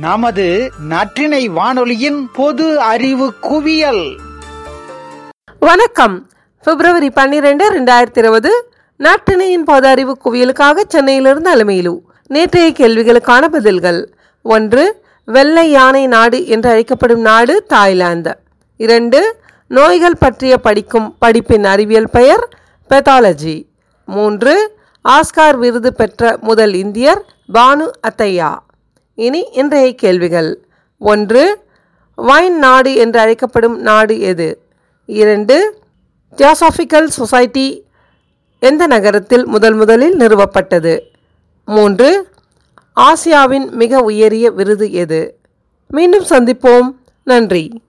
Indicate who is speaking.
Speaker 1: நமது நற்றினை வானொலியின் பொது அறிவு குவியல்.
Speaker 2: வணக்கம். பிப்ரவரி பன்னிரெண்டு ரெண்டாயிரத்தி இருபது நாட்டினையின் பொது அறிவு குவியலுக்காக சென்னையிலிருந்து அலமையிலு நேற்றைய கேள்விகளுக்கான பதில்கள். ஒன்று வெள்ளை யானை நாடு என்று அழைக்கப்படும் நாடு தாய்லாந்து. இரண்டு நோய்கள் பற்றிய படிக்கும் படிப்பின் அறிவியல் பெயர் பெத்தாலஜி மூன்று ஆஸ்கார் விருது பெற்ற முதல் இந்தியர் பானு அத்தையா. இனி இன்றைய கேள்விகள். ஒன்று வைன் நாடு என்று அழைக்கப்படும் நாடு எது? இரண்டு தியாசாபிக்கல் சொசைட்டி எந்த நகரத்தில் முதல் முதலில் நிறுவப்பட்டது? மூன்று ஆசியாவின் மிக உயரிய விருது எது? மீண்டும் சந்திப்போம். நன்றி.